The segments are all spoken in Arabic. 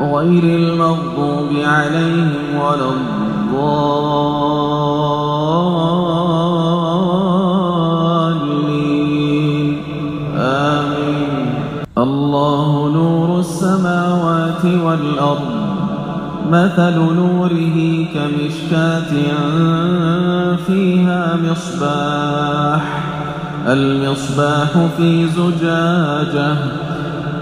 غير المغضوب عليهم ولا الضالين. آمين. الله نور السماوات والأرض مثل نوره كمشكاة فيها مصباح المصباح في زجاجة.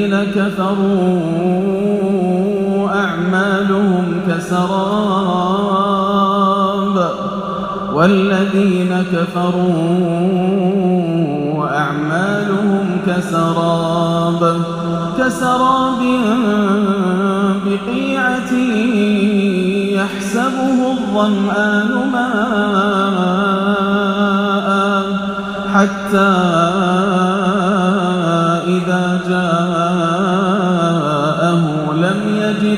والذين كفروا أعمالهم كسراب والذين كفروا أعمالهم كسراب كسراب بقيعة يحسبه الظمآن ماء حتى إذا جاءه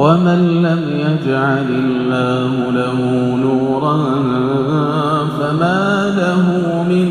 ومن لم يجعل الله له نورا فما له من